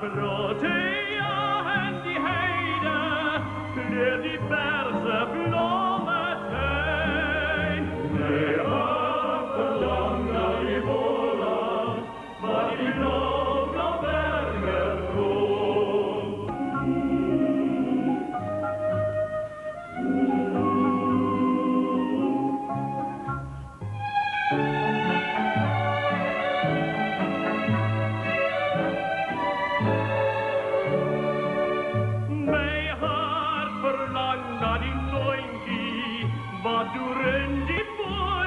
brote Anna din sointi, va durendi poi.